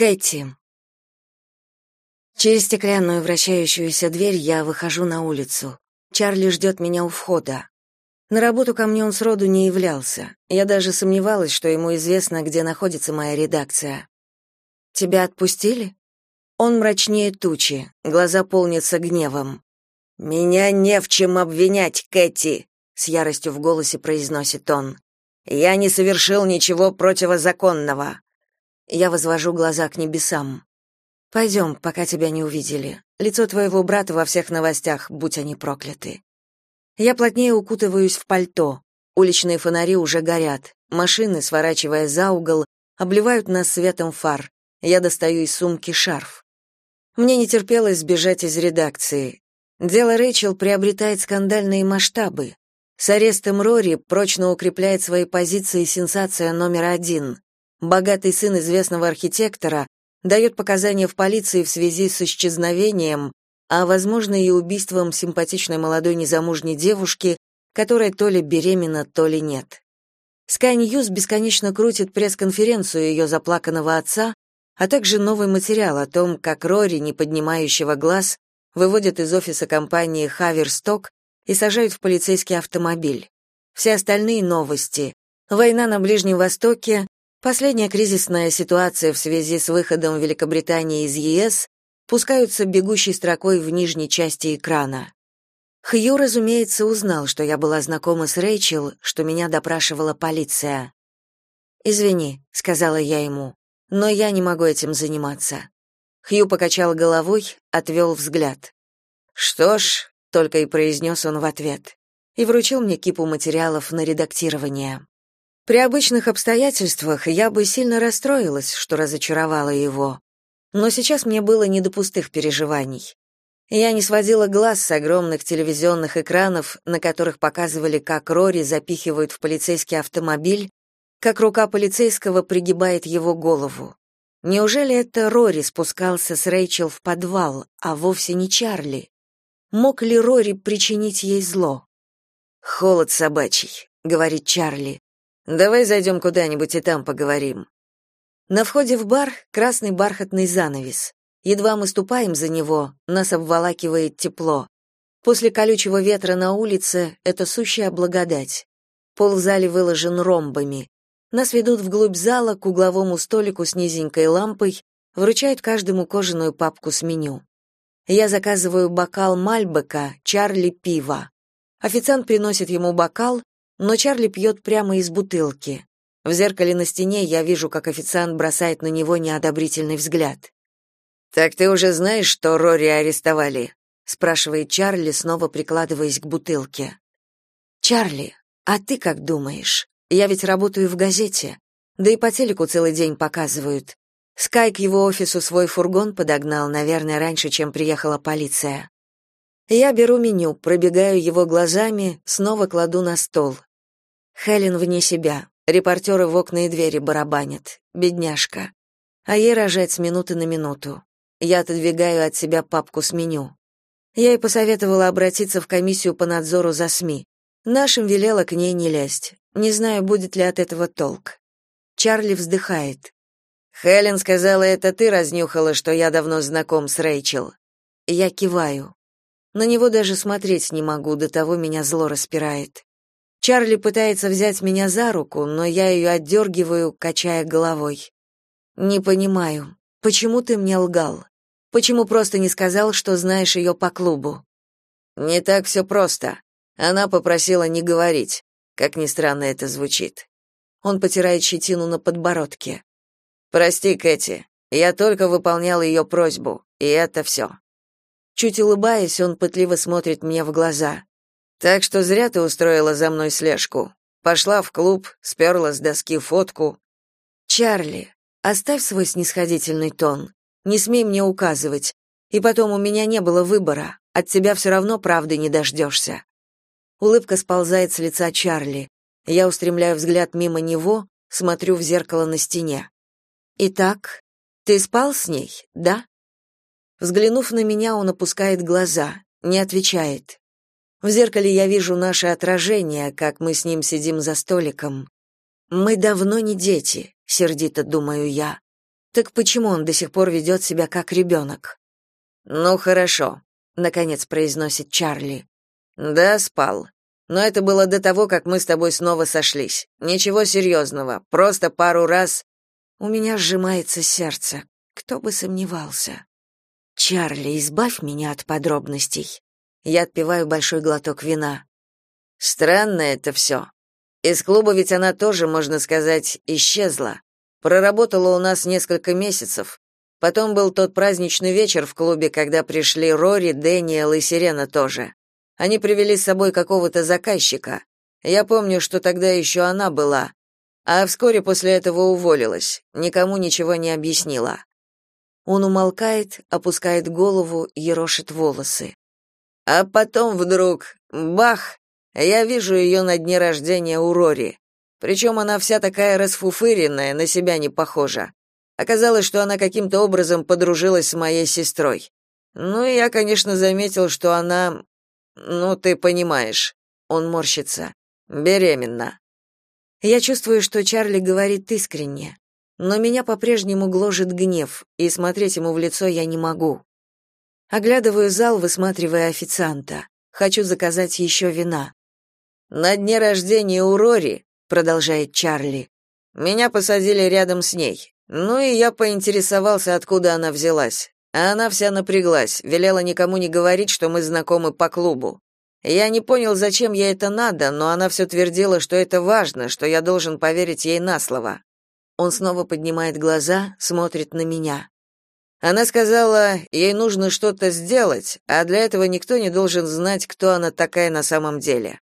Кэти. Через стеклянную вращающуюся дверь я выхожу на улицу. Чарли ждет меня у входа. На работу ко мне он сроду не являлся. Я даже сомневалась, что ему известно, где находится моя редакция. «Тебя отпустили?» Он мрачнее тучи, глаза полнятся гневом. «Меня не в чем обвинять, Кэти!» — с яростью в голосе произносит он. «Я не совершил ничего противозаконного. Я возвожу глаза к небесам. «Пойдем, пока тебя не увидели. Лицо твоего брата во всех новостях, будь они прокляты». Я плотнее укутываюсь в пальто. Уличные фонари уже горят. Машины, сворачивая за угол, обливают нас светом фар. Я достаю из сумки шарф. Мне не терпелось сбежать из редакции. Дело Рэйчел приобретает скандальные масштабы. С арестом Рори прочно укрепляет свои позиции сенсация номер один. Богатый сын известного архитектора дает показания в полиции в связи с исчезновением, а, возможно, и убийством симпатичной молодой незамужней девушки, которая то ли беременна, то ли нет. Sky News бесконечно крутит пресс-конференцию ее заплаканного отца, а также новый материал о том, как Рори, не поднимающего глаз, выводят из офиса компании Хаверсток и сажают в полицейский автомобиль. Все остальные новости. Война на Ближнем Востоке, Последняя кризисная ситуация в связи с выходом Великобритании из ЕС пускаются бегущей строкой в нижней части экрана. Хью, разумеется, узнал, что я была знакома с Рэйчел, что меня допрашивала полиция. «Извини», — сказала я ему, — «но я не могу этим заниматься». Хью покачал головой, отвел взгляд. «Что ж», — только и произнес он в ответ, и вручил мне кипу материалов на редактирование. При обычных обстоятельствах я бы сильно расстроилась, что разочаровала его. Но сейчас мне было не до пустых переживаний. Я не сводила глаз с огромных телевизионных экранов, на которых показывали, как Рори запихивают в полицейский автомобиль, как рука полицейского пригибает его голову. Неужели это Рори спускался с Рэйчел в подвал, а вовсе не Чарли? Мог ли Рори причинить ей зло? «Холод собачий», — говорит Чарли. Давай зайдем куда-нибудь и там поговорим. На входе в бар красный бархатный занавес. Едва мы ступаем за него, нас обволакивает тепло. После колючего ветра на улице это сущая благодать. Пол в зале выложен ромбами. Нас ведут вглубь зала к угловому столику с низенькой лампой, вручают каждому кожаную папку с меню. Я заказываю бокал Мальбека, Чарли пива. Официант приносит ему бокал, но Чарли пьет прямо из бутылки. В зеркале на стене я вижу, как официант бросает на него неодобрительный взгляд. «Так ты уже знаешь, что Рори арестовали?» — спрашивает Чарли, снова прикладываясь к бутылке. «Чарли, а ты как думаешь? Я ведь работаю в газете. Да и по телеку целый день показывают. Скай к его офису свой фургон подогнал, наверное, раньше, чем приехала полиция. Я беру меню, пробегаю его глазами, снова кладу на стол. Хелен вне себя. Репортеры в окна и двери барабанят. Бедняжка. А ей рожать с минуты на минуту. Я отодвигаю от себя папку с меню. Я ей посоветовала обратиться в комиссию по надзору за СМИ. Нашим велела к ней не лезть. Не знаю, будет ли от этого толк. Чарли вздыхает. Хелен сказала, это ты разнюхала, что я давно знаком с Рэйчел. Я киваю. На него даже смотреть не могу, до того меня зло распирает. Чарли пытается взять меня за руку, но я ее отдергиваю, качая головой. Не понимаю, почему ты мне лгал? Почему просто не сказал, что знаешь ее по клубу? Не так все просто. Она попросила не говорить. Как ни странно это звучит. Он потирает щетину на подбородке. Прости, Кэти. Я только выполнял ее просьбу, и это все». Чуть улыбаясь, он пытливо смотрит мне в глаза. Так что зря ты устроила за мной слежку. Пошла в клуб, сперла с доски фотку. Чарли, оставь свой снисходительный тон. Не смей мне указывать. И потом у меня не было выбора. От тебя все равно правды не дождешься». Улыбка сползает с лица Чарли. Я устремляю взгляд мимо него, смотрю в зеркало на стене. «Итак, ты спал с ней, да?» Взглянув на меня, он опускает глаза, не отвечает. В зеркале я вижу наше отражение, как мы с ним сидим за столиком. Мы давно не дети, сердито думаю я. Так почему он до сих пор ведет себя как ребенок?» «Ну, хорошо», — наконец произносит Чарли. «Да, спал. Но это было до того, как мы с тобой снова сошлись. Ничего серьезного, просто пару раз...» У меня сжимается сердце. Кто бы сомневался. «Чарли, избавь меня от подробностей». Я отпиваю большой глоток вина. Странно это все. Из клуба ведь она тоже, можно сказать, исчезла. Проработала у нас несколько месяцев. Потом был тот праздничный вечер в клубе, когда пришли Рори, Дэниел и Сирена тоже. Они привели с собой какого-то заказчика. Я помню, что тогда еще она была. А вскоре после этого уволилась. Никому ничего не объяснила. Он умолкает, опускает голову, ерошит волосы. А потом вдруг бах, я вижу ее на дне рождения у Рори. Причем она вся такая расфуфыренная, на себя не похожа. Оказалось, что она каким-то образом подружилась с моей сестрой. Ну, и я, конечно, заметил, что она... Ну, ты понимаешь. Он морщится. Беременна. Я чувствую, что Чарли говорит искренне, но меня по-прежнему гложет гнев, и смотреть ему в лицо я не могу. Оглядываю зал, высматривая официанта. Хочу заказать еще вина. На дне рождения у Рори, продолжает Чарли. Меня посадили рядом с ней. Ну и я поинтересовался, откуда она взялась. А она вся напряглась, велела никому не говорить, что мы знакомы по клубу. Я не понял, зачем ей это надо, но она все твердила, что это важно, что я должен поверить ей на слово. Он снова поднимает глаза, смотрит на меня. Она сказала, ей нужно что-то сделать, а для этого никто не должен знать, кто она такая на самом деле.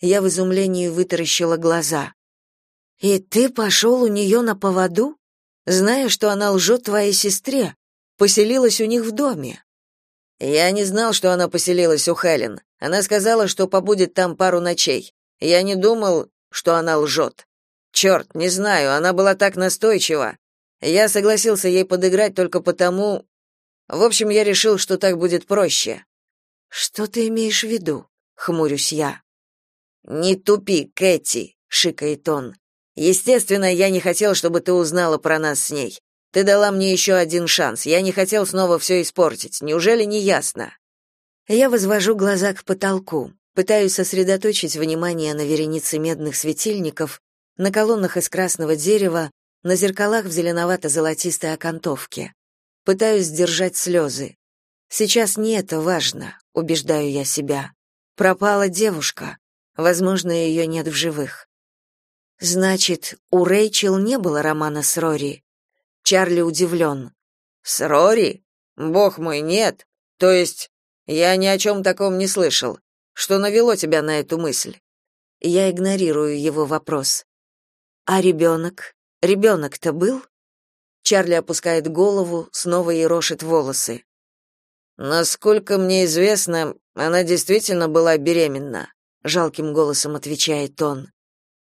Я в изумлении вытаращила глаза. «И ты пошел у нее на поводу, зная, что она лжет твоей сестре, поселилась у них в доме?» «Я не знал, что она поселилась у Хелен. Она сказала, что побудет там пару ночей. Я не думал, что она лжет. Черт, не знаю, она была так настойчива. Я согласился ей подыграть только потому... В общем, я решил, что так будет проще». «Что ты имеешь в виду?» — хмурюсь я. «Не тупи, Кэти», — шикает он. «Естественно, я не хотел, чтобы ты узнала про нас с ней. Ты дала мне еще один шанс. Я не хотел снова все испортить. Неужели не ясно?» Я возвожу глаза к потолку, пытаюсь сосредоточить внимание на веренице медных светильников, на колоннах из красного дерева, на зеркалах в зеленовато-золотистой окантовке. Пытаюсь сдержать слезы. Сейчас не это важно, убеждаю я себя. Пропала девушка. Возможно, ее нет в живых. Значит, у Рэйчел не было романа с Рори. Чарли удивлен. С Рори? Бог мой, нет. То есть я ни о чем таком не слышал. Что навело тебя на эту мысль? Я игнорирую его вопрос. А ребенок? Ребенок-то был? Чарли опускает голову, снова ерошит волосы. Насколько мне известно, она действительно была беременна жалким голосом отвечает он.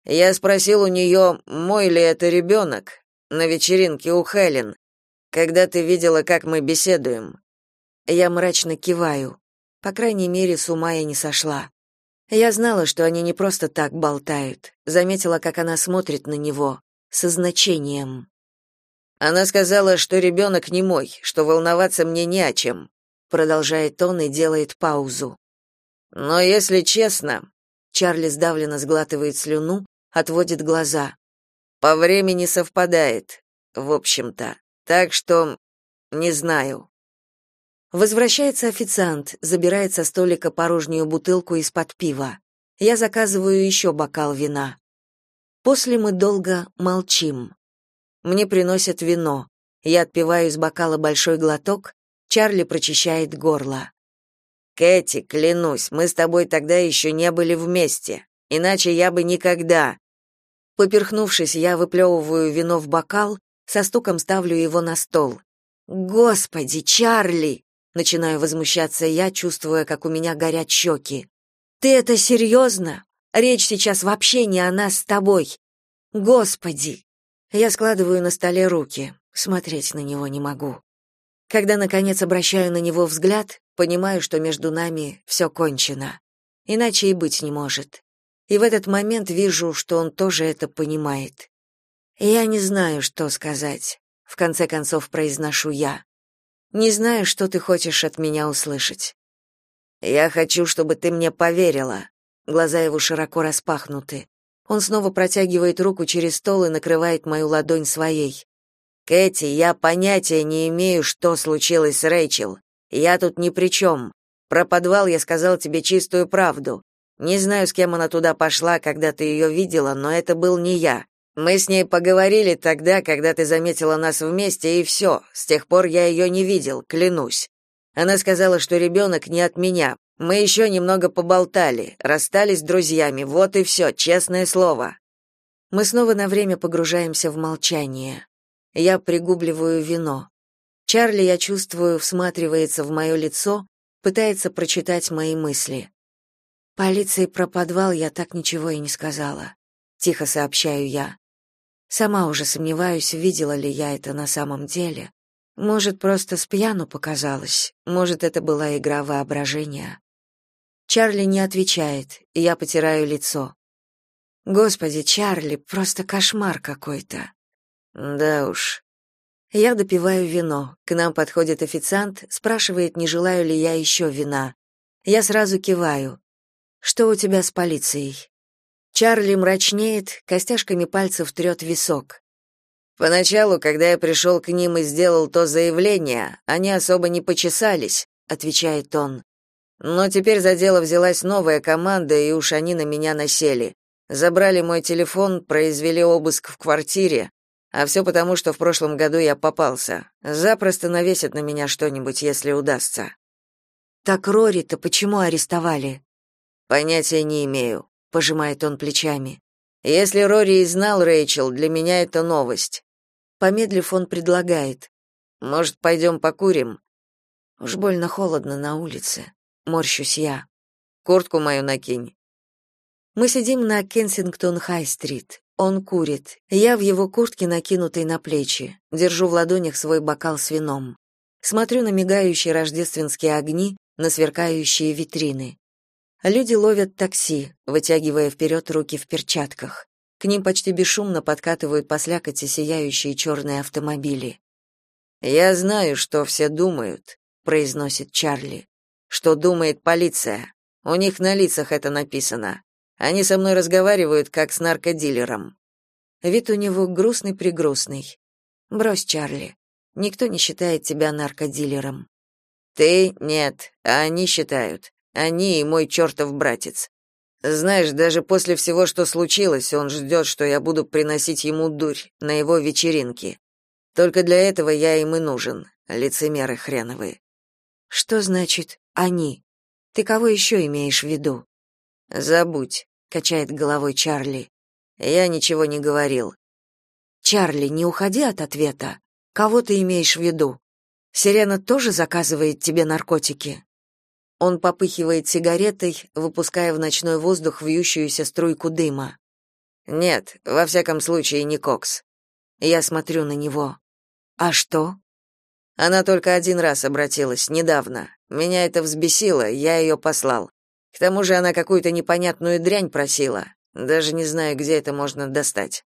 Я спросил у нее, мой ли это ребенок, на вечеринке у Хелен, когда ты видела, как мы беседуем. Я мрачно киваю. По крайней мере, с ума я не сошла. Я знала, что они не просто так болтают. Заметила, как она смотрит на него со значением. Она сказала, что ребенок не мой, что волноваться мне не о чем. Продолжает он и делает паузу. Но если честно, Чарли сдавленно сглатывает слюну, отводит глаза. По времени совпадает, в общем-то. Так что не знаю. Возвращается официант, забирает со столика порожнюю бутылку из-под пива. Я заказываю еще бокал вина. После мы долго молчим. Мне приносят вино. Я отпиваю из бокала большой глоток, Чарли прочищает горло. Кэти, клянусь, мы с тобой тогда еще не были вместе. Иначе я бы никогда. Поперхнувшись, я выплевываю вино в бокал, со стуком ставлю его на стол. Господи, Чарли, начинаю возмущаться я, чувствуя, как у меня горят щеки. Ты это серьезно? Речь сейчас вообще не о нас с тобой. Господи. Я складываю на столе руки. Смотреть на него не могу. Когда наконец обращаю на него взгляд, понимаю, что между нами все кончено. Иначе и быть не может. И в этот момент вижу, что он тоже это понимает. Я не знаю, что сказать. в конце концов произношу я. Не знаю, что ты хочешь от меня услышать. Я хочу, чтобы ты мне поверила. Глаза его широко распахнуты. Он снова протягивает руку через стол и накрывает мою ладонь своей. Кэти, я понятия не имею, что случилось с Рэйчел. Я тут ни при чем. Про подвал я сказал тебе чистую правду. Не знаю, с кем она туда пошла, когда ты ее видела, но это был не я. Мы с ней поговорили тогда, когда ты заметила нас вместе, и все. С тех пор я ее не видел, клянусь. Она сказала, что ребенок не от меня. Мы еще немного поболтали, расстались с друзьями. Вот и все, честное слово. Мы снова на время погружаемся в молчание. Я пригубливаю вино. Чарли, я чувствую, всматривается в мое лицо, пытается прочитать мои мысли. Полиции про подвал я так ничего и не сказала. Тихо сообщаю я. Сама уже сомневаюсь, видела ли я это на самом деле. Может, просто с пьяну показалось, может, это была игра воображения. Чарли не отвечает, и я потираю лицо. Господи, Чарли, просто кошмар какой-то. Да уж. Я допиваю вино. К нам подходит официант, спрашивает, не желаю ли я еще вина. Я сразу киваю. Что у тебя с полицией? Чарли мрачнеет, костяшками пальцев трет висок. Поначалу, когда я пришел к ним и сделал то заявление, они особо не почесались, отвечает он. Но теперь за дело взялась новая команда, и уж они на меня насели. Забрали мой телефон, произвели обыск в квартире, а все потому, что в прошлом году я попался. Запросто навесят на меня что-нибудь, если удастся. Так Рори-то почему арестовали? Понятия не имею пожимает он плечами. Если Рори и знал Рэйчел, для меня это новость. Помедлив, он предлагает: "Может, пойдем покурим?" Уж больно холодно на улице, морщусь я. Куртку мою накинь. Мы сидим на Кенсингтон-Хай-стрит. Он курит. Я в его куртке, накинутой на плечи, держу в ладонях свой бокал с вином. Смотрю на мигающие рождественские огни, на сверкающие витрины. Люди ловят такси, вытягивая вперед руки в перчатках. К ним почти бесшумно подкатывают по слякоти сияющие черные автомобили. «Я знаю, что все думают», — произносит Чарли. «Что думает полиция? У них на лицах это написано. Они со мной разговаривают, как с наркодилером». Вид у него грустный-пригрустный. «Брось, Чарли. Никто не считает тебя наркодилером». «Ты — нет, а они считают. Они и мой чертов братец. Знаешь, даже после всего, что случилось, он ждет, что я буду приносить ему дурь на его вечеринке. Только для этого я им и нужен, лицемеры хреновые. Что значит они? Ты кого еще имеешь в виду? Забудь, качает головой Чарли. Я ничего не говорил. Чарли, не уходи от ответа. Кого ты имеешь в виду? Сирена тоже заказывает тебе наркотики? Он попыхивает сигаретой, выпуская в ночной воздух вьющуюся струйку дыма. Нет, во всяком случае, не кокс. Я смотрю на него. А что? Она только один раз обратилась, недавно. Меня это взбесило, я ее послал. К тому же она какую-то непонятную дрянь просила. Даже не знаю, где это можно достать.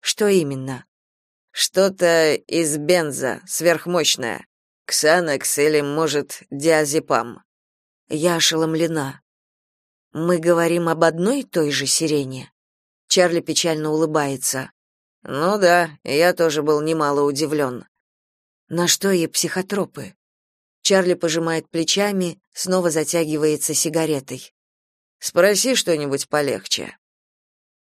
Что именно? Что-то из бенза, сверхмощное. Ксанакс или, может, диазепам. Я ошеломлена. Мы говорим об одной и той же сирене. Чарли печально улыбается. Ну да, я тоже был немало удивлен. На что ей психотропы? Чарли пожимает плечами, снова затягивается сигаретой. Спроси что-нибудь полегче.